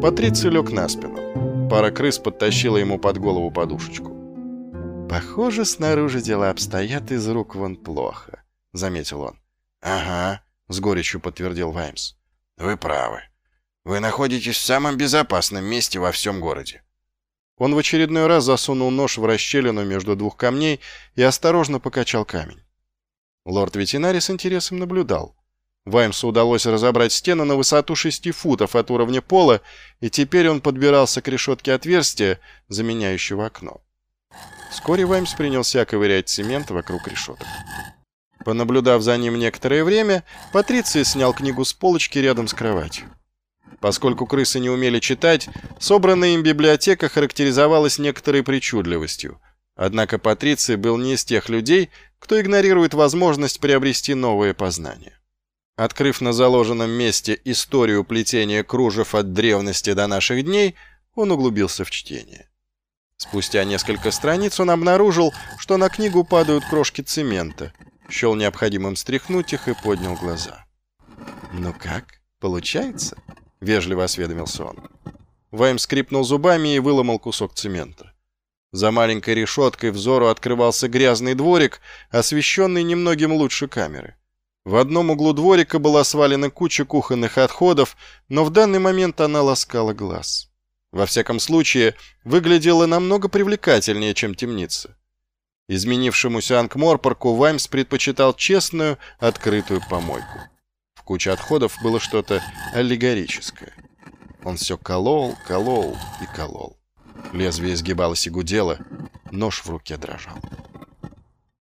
Патриций лег на спину. Пара крыс подтащила ему под голову подушечку. «Похоже, снаружи дела обстоят из рук вон плохо», — заметил он. «Ага», — с горечью подтвердил Ваймс. «Вы правы. Вы находитесь в самом безопасном месте во всем городе». Он в очередной раз засунул нож в расщелину между двух камней и осторожно покачал камень. Лорд-ветеринарий с интересом наблюдал. Ваймсу удалось разобрать стену на высоту шести футов от уровня пола, и теперь он подбирался к решетке отверстия, заменяющего окно. Вскоре Ваймс принялся ковырять цемент вокруг решеток. Понаблюдав за ним некоторое время, Патриций снял книгу с полочки рядом с кроватью. Поскольку крысы не умели читать, собранная им библиотека характеризовалась некоторой причудливостью. Однако Патриций был не из тех людей, кто игнорирует возможность приобрести новые познания. Открыв на заложенном месте историю плетения кружев от древности до наших дней, он углубился в чтение. Спустя несколько страниц он обнаружил, что на книгу падают крошки цемента. Счел необходимым стряхнуть их и поднял глаза. «Ну как, получается?» — вежливо осведомился он. Вайм скрипнул зубами и выломал кусок цемента. За маленькой решеткой взору открывался грязный дворик, освещенный немногим лучше камеры. В одном углу дворика была свалена куча кухонных отходов, но в данный момент она ласкала глаз. Во всяком случае, выглядела намного привлекательнее, чем темница. Изменившемуся Анкморпорку Ваймс предпочитал честную, открытую помойку. В куче отходов было что-то аллегорическое. Он все колол, колол и колол. Лезвие изгибалось и гудело, нож в руке дрожал.